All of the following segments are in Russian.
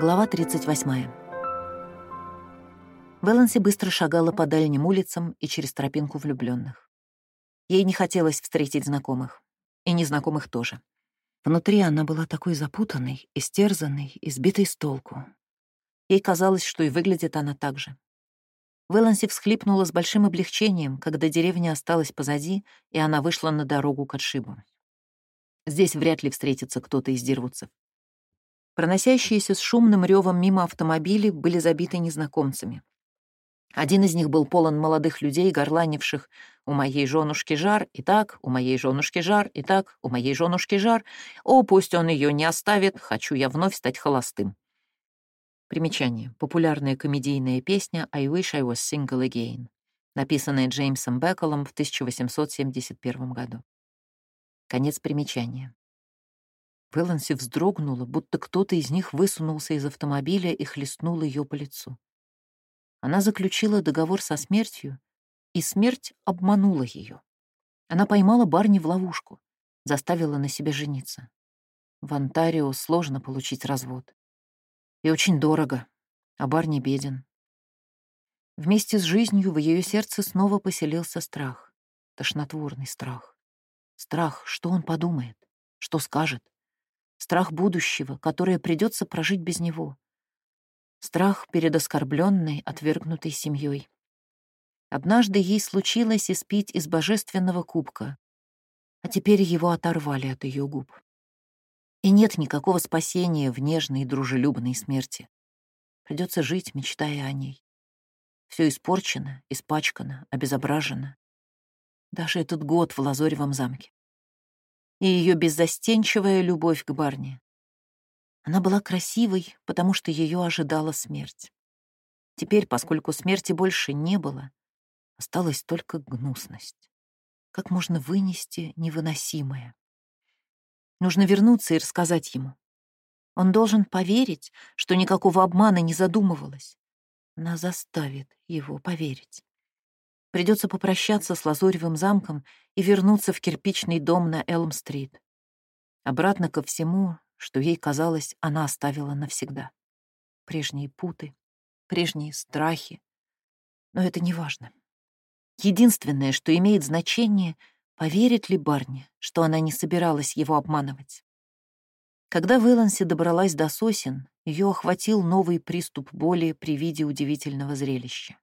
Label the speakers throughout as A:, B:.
A: Глава 38. Вэланси быстро шагала по дальним улицам и через тропинку влюбленных. Ей не хотелось встретить знакомых. И незнакомых тоже. Внутри она была такой запутанной, истерзанной, избитой с толку. Ей казалось, что и выглядит она так же. Вэланси всхлипнула с большим облегчением, когда деревня осталась позади, и она вышла на дорогу к отшибу. Здесь вряд ли встретится кто-то из дервудцев. Проносящиеся с шумным ревом мимо автомобили были забиты незнакомцами. Один из них был полон молодых людей, горланивших «У моей женушки жар, и так, у моей женушки жар, и так, у моей женушки жар, о, пусть он ее не оставит, хочу я вновь стать холостым». Примечание. Популярная комедийная песня «I wish I was single again», написанная Джеймсом Беккелом в 1871 году. Конец примечания. Вэланси вздрогнула, будто кто-то из них высунулся из автомобиля и хлестнул ее по лицу. Она заключила договор со смертью, и смерть обманула ее. Она поймала Барни в ловушку, заставила на себе жениться. В Онтарио сложно получить развод. И очень дорого, а Барни беден. Вместе с жизнью в ее сердце снова поселился страх, тошнотворный страх. Страх, что он подумает, что скажет, страх будущего, которое придется прожить без него, страх перед оскорбленной, отвергнутой семьей. Однажды ей случилось испить из божественного кубка, а теперь его оторвали от ее губ. И нет никакого спасения в нежной и дружелюбной смерти. Придется жить, мечтая о ней. Все испорчено, испачкано, обезображено. Даже этот год в Лазоревом замке и ее беззастенчивая любовь к Барни. Она была красивой, потому что ее ожидала смерть. Теперь, поскольку смерти больше не было, осталась только гнусность. Как можно вынести невыносимое? Нужно вернуться и рассказать ему. Он должен поверить, что никакого обмана не задумывалось. Она заставит его поверить. Придется попрощаться с Лазоревым замком и вернуться в кирпичный дом на Элм-стрит. Обратно ко всему, что ей казалось, она оставила навсегда. Прежние путы, прежние страхи. Но это не важно. Единственное, что имеет значение, поверит ли Барни, что она не собиралась его обманывать. Когда Вэланси добралась до сосен, ее охватил новый приступ боли при виде удивительного зрелища.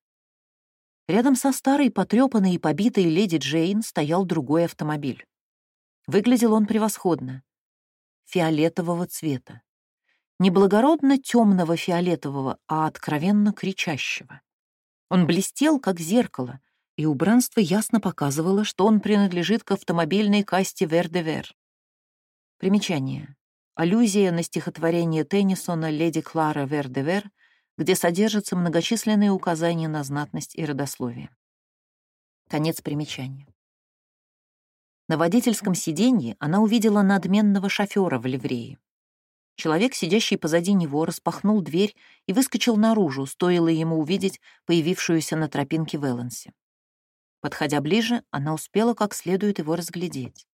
A: Рядом со старой, потрепанной и побитой леди Джейн стоял другой автомобиль. Выглядел он превосходно. Фиолетового цвета. Не благородно темного фиолетового, а откровенно кричащего. Он блестел, как зеркало, и убранство ясно показывало, что он принадлежит к автомобильной касте Вердевер. Примечание. Аллюзия на стихотворение Теннисона «Леди Клара Вердевер» где содержатся многочисленные указания на знатность и родословие. Конец примечания. На водительском сиденье она увидела надменного шофера в ливрее. Человек, сидящий позади него, распахнул дверь и выскочил наружу, стоило ему увидеть появившуюся на тропинке Веланси. Подходя ближе, она успела как следует его разглядеть.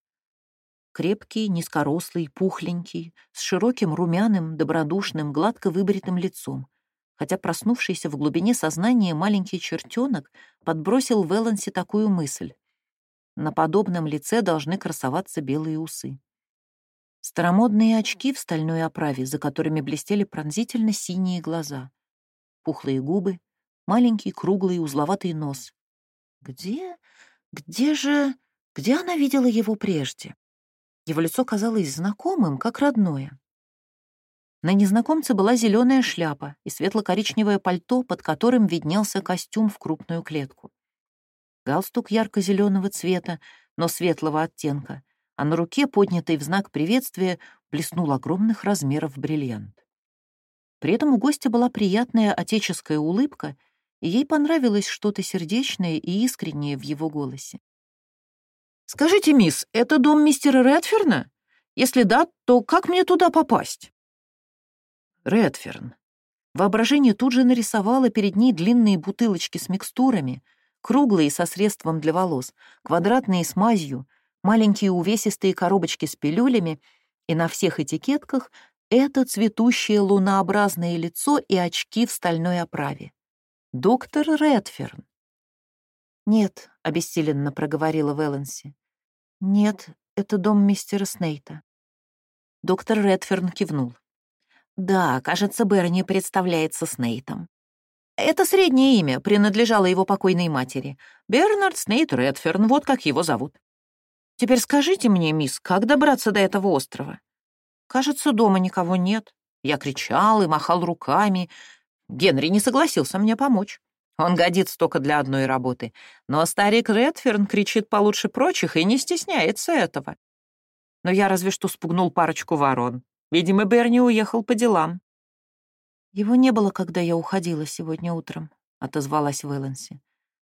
A: Крепкий, низкорослый, пухленький, с широким румяным, добродушным, гладко выбритым лицом, хотя проснувшийся в глубине сознания маленький чертенок подбросил Веланси такую мысль. На подобном лице должны красоваться белые усы. Старомодные очки в стальной оправе, за которыми блестели пронзительно синие глаза. Пухлые губы, маленький круглый узловатый нос. Где, где же, где она видела его прежде? Его лицо казалось знакомым, как родное. На незнакомце была зеленая шляпа и светло-коричневое пальто, под которым виднелся костюм в крупную клетку. Галстук ярко-зеленого цвета, но светлого оттенка, а на руке, поднятой в знак приветствия, блеснул огромных размеров бриллиант. При этом у гостя была приятная отеческая улыбка, и ей понравилось что-то сердечное и искреннее в его голосе. «Скажите, мисс, это дом мистера Редферна? Если да, то как мне туда попасть?» Редферн. Воображение тут же нарисовало перед ней длинные бутылочки с микстурами, круглые со средством для волос, квадратные с мазью, маленькие увесистые коробочки с пилюлями, и на всех этикетках это цветущее лунообразное лицо и очки в стальной оправе. Доктор Редферн. «Нет», — обессиленно проговорила Вэланси. «Нет, это дом мистера Снейта». Доктор Редферн кивнул. «Да, кажется, Берни представляется Снейтом. Это среднее имя, принадлежало его покойной матери. Бернард Снейт Редферн, вот как его зовут. Теперь скажите мне, мисс, как добраться до этого острова? Кажется, дома никого нет. Я кричал и махал руками. Генри не согласился мне помочь. Он годится только для одной работы. Но старик Редферн кричит получше прочих и не стесняется этого. Но я разве что спугнул парочку ворон. Видимо, Берни уехал по делам. «Его не было, когда я уходила сегодня утром», — отозвалась Вэланси.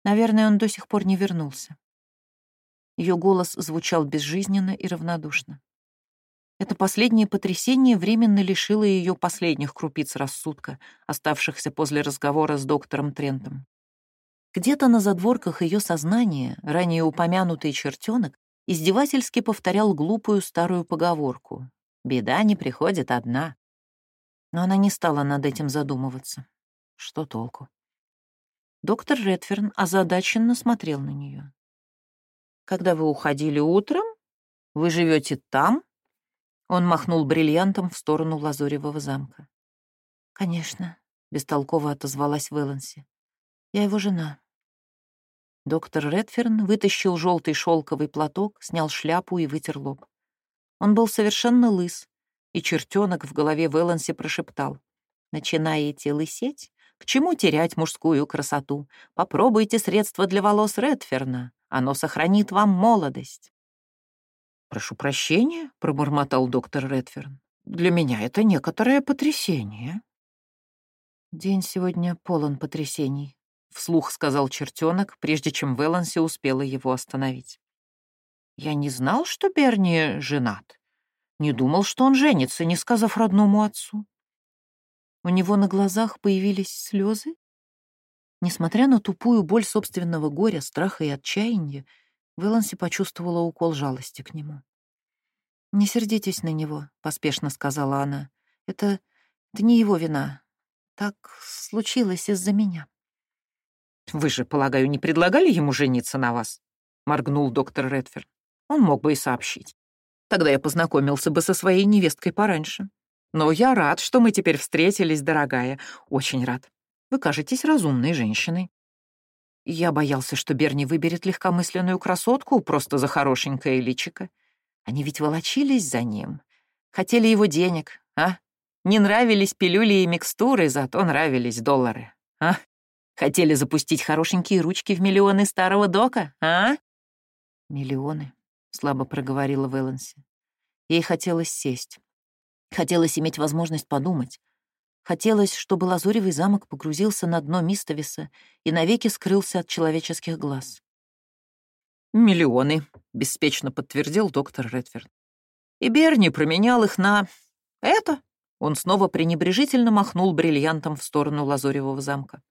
A: «Наверное, он до сих пор не вернулся». Ее голос звучал безжизненно и равнодушно. Это последнее потрясение временно лишило ее последних крупиц рассудка, оставшихся после разговора с доктором Трентом. Где-то на задворках ее сознания ранее упомянутый чертенок издевательски повторял глупую старую поговорку «Беда не приходит одна». Но она не стала над этим задумываться. Что толку? Доктор Редферн озадаченно смотрел на нее. «Когда вы уходили утром? Вы живете там?» Он махнул бриллиантом в сторону Лазоревого замка. «Конечно», — бестолково отозвалась Вэланси. «Я его жена». Доктор Редферн вытащил желтый шелковый платок, снял шляпу и вытер лоб. Он был совершенно лыс, и чертенок в голове Вэланси прошептал. «Начинаете лысеть? К чему терять мужскую красоту? Попробуйте средство для волос Редферна. Оно сохранит вам молодость». «Прошу прощения», — пробормотал доктор Редферн. «Для меня это некоторое потрясение». «День сегодня полон потрясений», — вслух сказал чертенок, прежде чем Вэланси успела его остановить. «Я не знал, что Берни женат. Не думал, что он женится, не сказав родному отцу. У него на глазах появились слезы. Несмотря на тупую боль собственного горя, страха и отчаяния, Вэланси почувствовала укол жалости к нему. «Не сердитесь на него», — поспешно сказала она. «Это... это не его вина. Так случилось из-за меня». «Вы же, полагаю, не предлагали ему жениться на вас?» — моргнул доктор Редферн. «Он мог бы и сообщить. Тогда я познакомился бы со своей невесткой пораньше. Но я рад, что мы теперь встретились, дорогая. Очень рад. Вы кажетесь разумной женщиной. Я боялся, что Берни выберет легкомысленную красотку просто за хорошенькое личико. Они ведь волочились за ним. Хотели его денег, а? Не нравились пилюли и микстуры, зато нравились доллары, а? Хотели запустить хорошенькие ручки в миллионы старого дока, а? Миллионы. — слабо проговорила Вэланси. Ей хотелось сесть. Хотелось иметь возможность подумать. Хотелось, чтобы Лазуревый замок погрузился на дно Мистовиса и навеки скрылся от человеческих глаз. «Миллионы», — беспечно подтвердил доктор Редферн. «И Берни променял их на... это?» Он снова пренебрежительно махнул бриллиантом в сторону Лазуревого замка.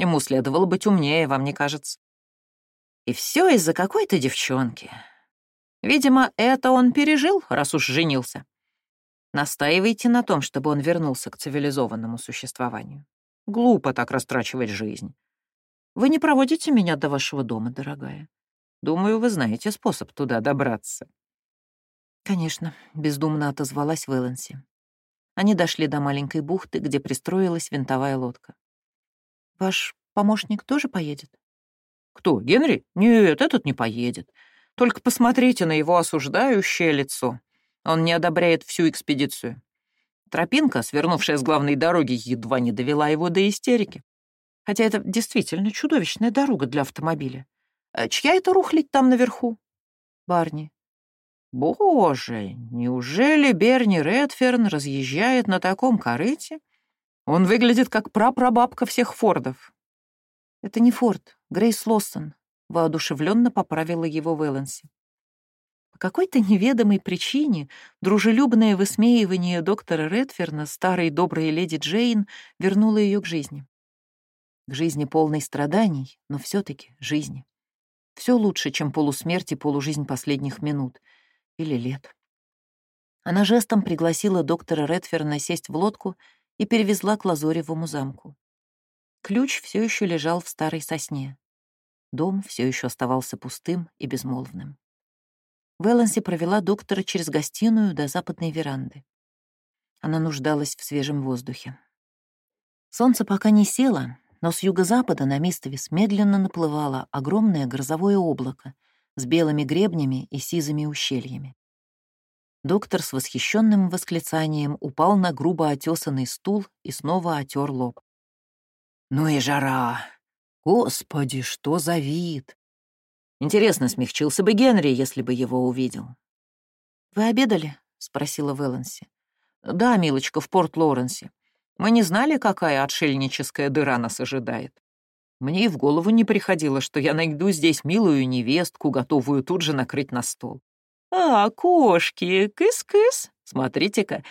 A: Ему следовало быть умнее, вам не кажется? И все из-за какой-то девчонки. Видимо, это он пережил, раз уж женился. Настаивайте на том, чтобы он вернулся к цивилизованному существованию. Глупо так растрачивать жизнь. Вы не проводите меня до вашего дома, дорогая. Думаю, вы знаете способ туда добраться. Конечно, бездумно отозвалась Вэланси. Они дошли до маленькой бухты, где пристроилась винтовая лодка. Ваш помощник тоже поедет? Кто, Генри? Нет, этот не поедет. Только посмотрите на его осуждающее лицо. Он не одобряет всю экспедицию. Тропинка, свернувшая с главной дороги, едва не довела его до истерики. Хотя это действительно чудовищная дорога для автомобиля. А чья это рухлить там наверху? Барни. Боже, неужели Берни Редферн разъезжает на таком корыте? Он выглядит как прапрабабка всех Фордов. Это не Форд, Грейс Лоссон, воодушевленно поправила его Вэланси. По какой-то неведомой причине дружелюбное высмеивание доктора Редферна, старой доброй леди Джейн, вернуло ее к жизни. К жизни полной страданий, но все таки жизни. Все лучше, чем полусмерть и полужизнь последних минут или лет. Она жестом пригласила доктора Редферна сесть в лодку и перевезла к Лазоревому замку. Ключ все еще лежал в старой сосне. Дом все еще оставался пустым и безмолвным. Вэланси провела доктора через гостиную до западной веранды. Она нуждалась в свежем воздухе. Солнце пока не село, но с юго-запада на Мистовис медленно наплывало огромное грозовое облако с белыми гребнями и сизыми ущельями. Доктор с восхищенным восклицанием упал на грубо отесанный стул и снова отер лоб. «Ну и жара! Господи, что за вид!» Интересно, смягчился бы Генри, если бы его увидел. «Вы обедали?» — спросила Вэланси. «Да, милочка, в Порт-Лоренсе. Мы не знали, какая отшельническая дыра нас ожидает. Мне и в голову не приходило, что я найду здесь милую невестку, готовую тут же накрыть на стол. «А, кошки, кыс-кыс! Смотрите-ка,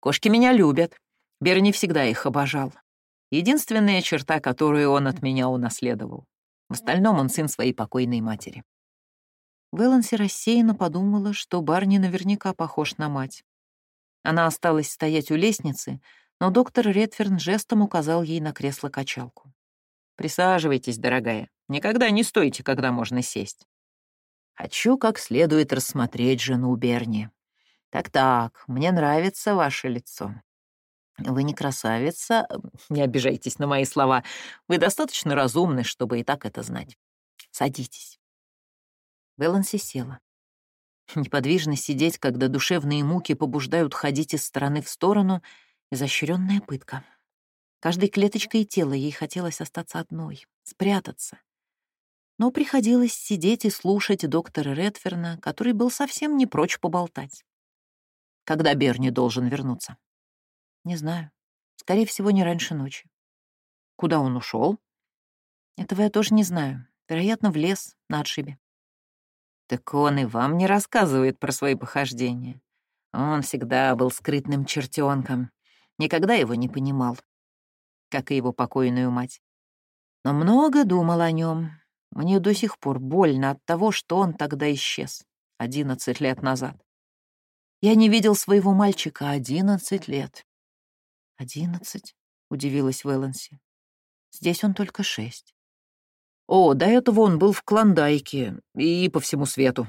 A: кошки меня любят. Берни всегда их обожал. Единственная черта, которую он от меня унаследовал. В остальном он сын своей покойной матери». Вэланси рассеянно подумала, что Барни наверняка похож на мать. Она осталась стоять у лестницы, но доктор Редферн жестом указал ей на кресло-качалку. «Присаживайтесь, дорогая. Никогда не стойте, когда можно сесть. Хочу как следует рассмотреть жену Берни. Так-так, мне нравится ваше лицо. Вы не красавица, не обижайтесь на мои слова. Вы достаточно разумны, чтобы и так это знать. Садитесь». Вэланси села. Неподвижно сидеть, когда душевные муки побуждают ходить из стороны в сторону — Изощренная пытка. Каждой клеточкой тела ей хотелось остаться одной, спрятаться. Но приходилось сидеть и слушать доктора Редферна, который был совсем не прочь поболтать. Когда Берни должен вернуться? Не знаю. Скорее всего, не раньше ночи. Куда он ушел? Этого я тоже не знаю. Вероятно, в лес на отшибе. Так он и вам не рассказывает про свои похождения. Он всегда был скрытным чертенком никогда его не понимал, как и его покойную мать. Но много думал о нем. Мне до сих пор больно от того, что он тогда исчез, одиннадцать лет назад. Я не видел своего мальчика одиннадцать лет. «Одиннадцать?» — удивилась Вэланси. «Здесь он только шесть». «О, до этого он был в Клондайке и по всему свету.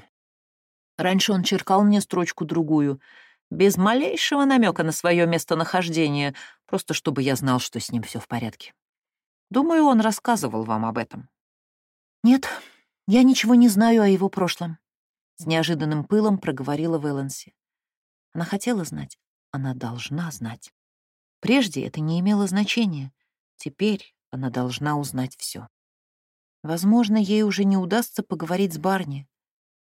A: Раньше он черкал мне строчку-другую — без малейшего намека на свое местонахождение, просто чтобы я знал, что с ним все в порядке. Думаю, он рассказывал вам об этом. Нет, я ничего не знаю о его прошлом. С неожиданным пылом проговорила Вэланси. Она хотела знать, она должна знать. Прежде это не имело значения. Теперь она должна узнать все. Возможно, ей уже не удастся поговорить с Барни.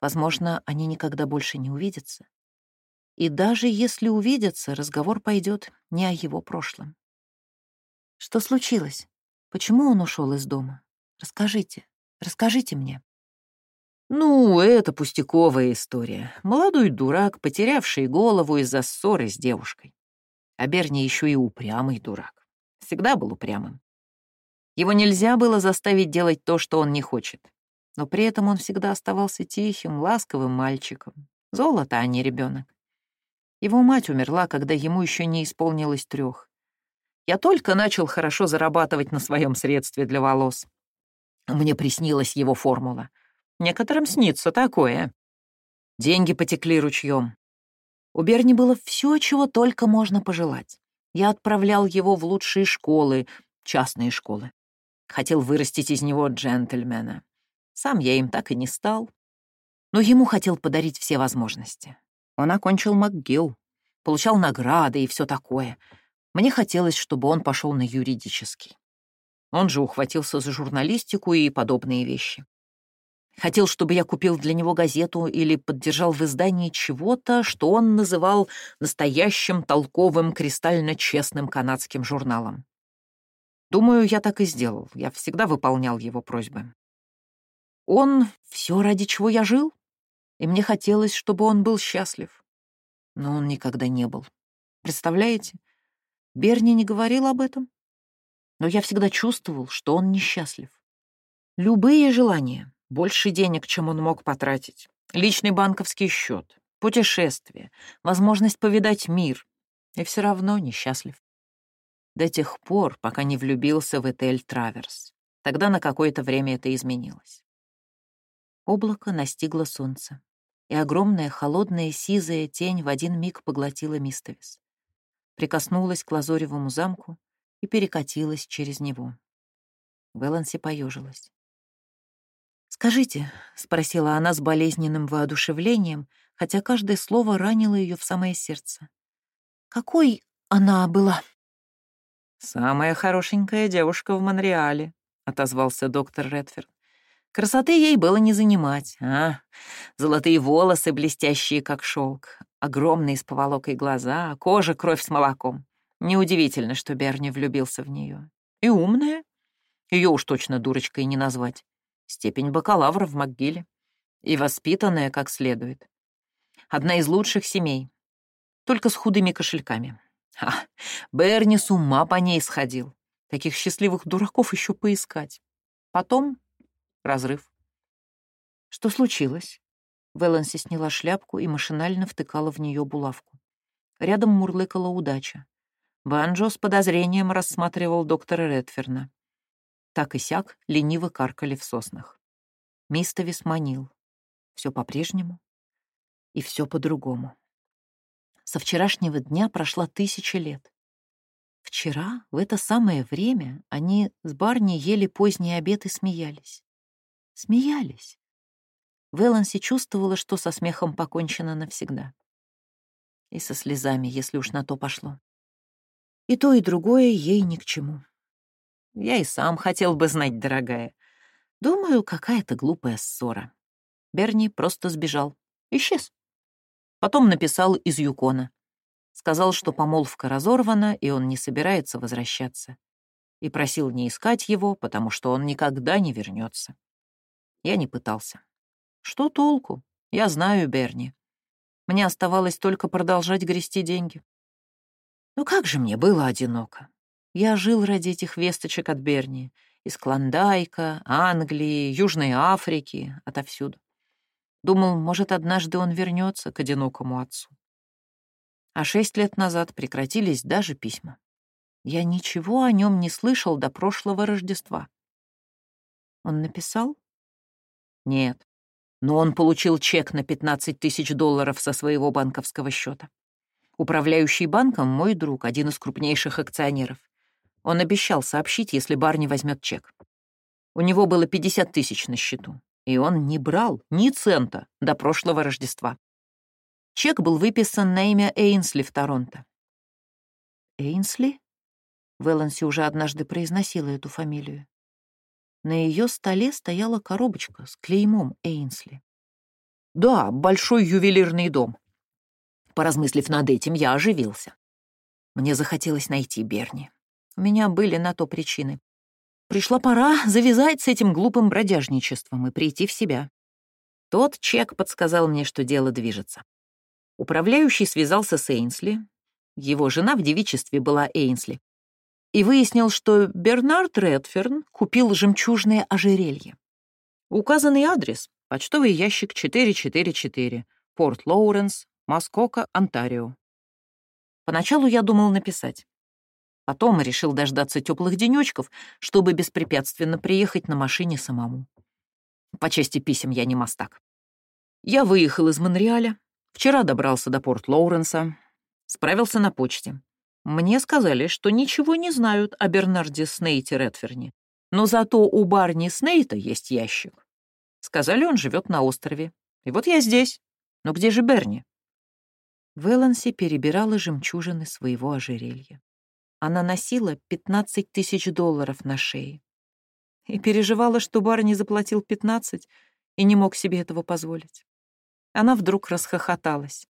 A: Возможно, они никогда больше не увидятся. И даже если увидятся, разговор пойдет не о его прошлом. Что случилось? Почему он ушел из дома? Расскажите, расскажите мне. Ну, это пустяковая история. Молодой дурак, потерявший голову из-за ссоры с девушкой. А Берни еще и упрямый дурак. Всегда был упрямым. Его нельзя было заставить делать то, что он не хочет. Но при этом он всегда оставался тихим, ласковым мальчиком. Золото, а не ребенок. Его мать умерла, когда ему еще не исполнилось трех. Я только начал хорошо зарабатывать на своем средстве для волос. Мне приснилась его формула. Некоторым снится такое. Деньги потекли ручьем. У Берни было все, чего только можно пожелать. Я отправлял его в лучшие школы, частные школы. Хотел вырастить из него джентльмена. Сам я им так и не стал. Но ему хотел подарить все возможности. Он окончил МcГилл, получал награды и все такое. Мне хотелось, чтобы он пошел на юридический. Он же ухватился за журналистику и подобные вещи. Хотел, чтобы я купил для него газету или поддержал в издании чего-то, что он называл настоящим толковым кристально честным канадским журналом. Думаю, я так и сделал. Я всегда выполнял его просьбы. Он — все, ради чего я жил и мне хотелось, чтобы он был счастлив. Но он никогда не был. Представляете? Берни не говорил об этом. Но я всегда чувствовал, что он несчастлив. Любые желания, больше денег, чем он мог потратить, личный банковский счет, путешествие, возможность повидать мир, и все равно несчастлив. До тех пор, пока не влюбился в Этель Траверс. Тогда на какое-то время это изменилось. Облако настигло солнце, и огромная холодная сизая тень в один миг поглотила Мистовис. Прикоснулась к лазоревому замку и перекатилась через него. Вэланси поежилась. «Скажите», — спросила она с болезненным воодушевлением, хотя каждое слово ранило ее в самое сердце. «Какой она была?»
B: «Самая хорошенькая девушка в Монреале», — отозвался доктор Редферд. Красоты ей было не занимать, а? Золотые волосы, блестящие, как шелк, огромные с поволокой глаза, кожа, кровь с молоком. Неудивительно, что Берни влюбился в нее. И умная. Ее уж точно дурочкой не назвать. Степень бакалавра в МcГилле. И воспитанная как следует. Одна из лучших семей. Только с худыми кошельками. А, Берни с ума по ней сходил. Таких счастливых дураков еще поискать. Потом разрыв.
A: Что случилось? Вэланси сняла шляпку и машинально втыкала в нее булавку. Рядом мурлыкала удача. Банджо с подозрением рассматривал доктора Редферна. Так и сяк лениво каркали в соснах. Мистовис манил. Все по-прежнему и все по-другому. Со вчерашнего дня прошла тысяча лет. Вчера, в это самое время, они с Барни ели поздний обед и смеялись. Смеялись. Вэланси чувствовала, что со смехом покончено навсегда. И со слезами, если уж на то пошло. И то, и другое ей ни к чему. Я и сам хотел бы знать, дорогая. Думаю, какая-то глупая ссора. Берни просто сбежал. Исчез. Потом написал из Юкона. Сказал, что помолвка разорвана, и он не собирается возвращаться. И просил не искать его, потому что он никогда не вернется. Я не пытался. Что толку? Я знаю Берни. Мне оставалось только продолжать грести деньги. Ну как же мне было одиноко. Я жил ради этих весточек от Берни. Из Клондайка, Англии, Южной Африки, отовсюду. Думал, может, однажды он вернется к одинокому отцу. А шесть лет назад прекратились даже письма. Я ничего о нем не слышал до прошлого Рождества. Он написал? Нет. Но он получил чек на 15 тысяч долларов со своего банковского счета. Управляющий банком — мой друг, один из крупнейших акционеров. Он обещал сообщить, если Барни возьмет чек. У него было 50 тысяч на счету, и он не брал ни цента до прошлого Рождества. Чек был выписан на имя Эйнсли в Торонто. Эйнсли? Вэланси уже однажды произносила эту фамилию. На ее столе стояла коробочка с клеймом Эйнсли. «Да, большой ювелирный дом». Поразмыслив над этим, я оживился. Мне захотелось найти Берни. У меня были на то причины. Пришла пора завязать с этим глупым бродяжничеством и прийти в себя. Тот чек подсказал мне, что дело движется. Управляющий связался с Эйнсли. Его жена в девичестве была Эйнсли и выяснил, что Бернард Редферн купил жемчужное ожерелье. Указанный адрес — почтовый ящик 444, Порт Лоуренс, Маскока, Онтарио. Поначалу я думал написать. Потом решил дождаться теплых денечков, чтобы беспрепятственно приехать на машине самому. По части писем я не мастак. Я выехал из Монреаля, вчера добрался до Порт Лоуренса, справился на почте. Мне сказали, что ничего не знают о Бернарде Снейте Редферне, но зато у Барни Снейта есть ящик. Сказали, он живет на острове. И вот я здесь. Но где же Берни? Вэланси перебирала жемчужины своего ожерелья. Она носила 15 тысяч долларов на шее. И переживала, что Барни заплатил 15 и не мог себе этого позволить. Она вдруг расхохоталась.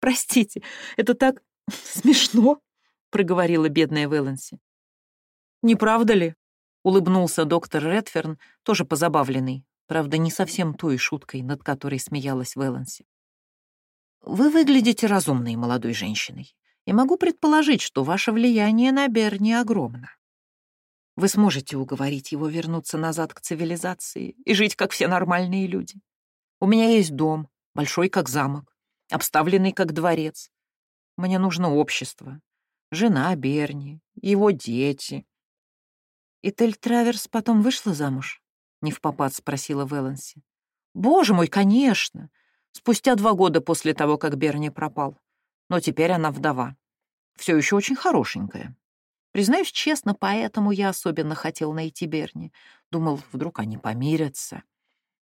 A: «Простите, это так «Смешно», — проговорила бедная Вэланси. «Не правда ли?» — улыбнулся доктор Редферн, тоже позабавленный, правда, не совсем той шуткой, над которой смеялась Вэланси. «Вы выглядите разумной молодой женщиной, и могу предположить, что ваше влияние на Берни огромно. Вы сможете уговорить его вернуться назад к цивилизации и жить, как все нормальные люди. У меня есть дом, большой, как замок,
B: обставленный как дворец. Мне нужно общество. Жена Берни, его дети.
A: «И Тель Траверс потом вышла замуж?» — не в попад спросила Вэланси.
B: «Боже мой, конечно! Спустя два года после того, как Берни пропал. Но теперь она вдова. Все еще очень хорошенькая. Признаюсь честно, поэтому я особенно хотел найти Берни. Думал, вдруг они помирятся.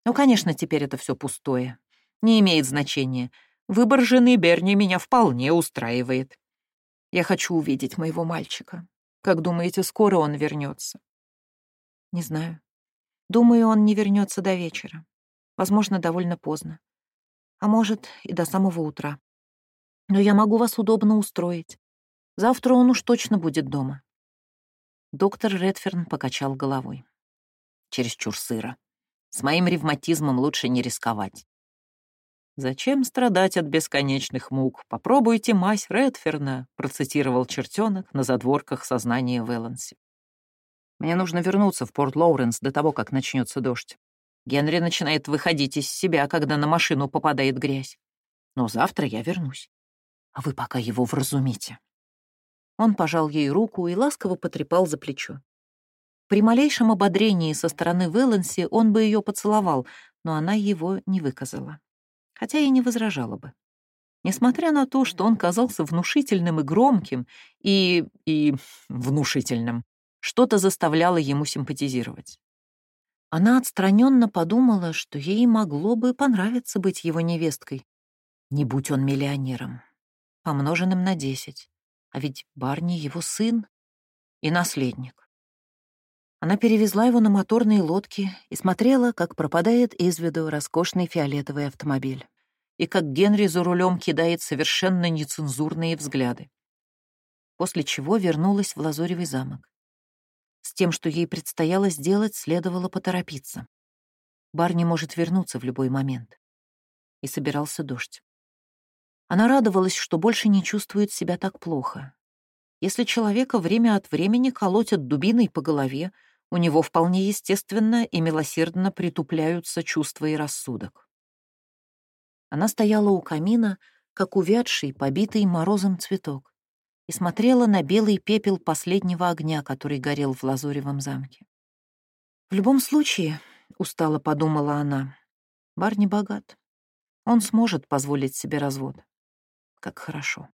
B: Ну, конечно, теперь это все пустое. Не имеет значения. Выбор жены Берни меня вполне устраивает. Я хочу увидеть моего мальчика. Как думаете, скоро он вернется?
A: Не знаю. Думаю, он не вернется до вечера. Возможно, довольно поздно. А может, и до самого утра. Но я могу вас удобно устроить. Завтра он уж точно будет дома. Доктор Редферн покачал головой.
B: Чересчур сыро. С моим ревматизмом лучше не рисковать. «Зачем страдать от бесконечных мук? Попробуйте мазь Редферна», процитировал чертенок на задворках сознания Вэланси. «Мне нужно вернуться в Порт-Лоуренс до того, как начнется дождь. Генри начинает выходить из себя, когда на машину попадает грязь. Но завтра я вернусь. А вы пока его вразумите».
A: Он пожал ей руку и ласково потрепал за плечо. При малейшем ободрении со стороны Вэланси он бы ее поцеловал, но она его не выказала хотя и не возражала бы. Несмотря на то, что он казался внушительным и громким, и... и внушительным, что-то заставляло ему симпатизировать. Она отстраненно подумала, что ей могло бы понравиться быть его невесткой. Не будь он миллионером, помноженным на десять. А ведь Барни — его сын и наследник. Она перевезла его на моторные лодки и смотрела, как пропадает из виду роскошный фиолетовый автомобиль и как Генри за рулем кидает совершенно нецензурные взгляды. После чего вернулась в Лазоревый замок. С тем, что ей предстояло сделать, следовало поторопиться. Барни может вернуться в любой момент. И собирался дождь. Она радовалась, что больше не чувствует себя так плохо. Если человека время от времени колотят дубиной по голове, у него вполне естественно и милосердно притупляются чувства и рассудок. Она стояла у камина, как увядший, побитый морозом цветок, и смотрела на белый пепел последнего огня, который горел в Лазуревом замке. «В любом случае», — устало подумала она, — «бар не богат. Он сможет позволить себе развод. Как хорошо».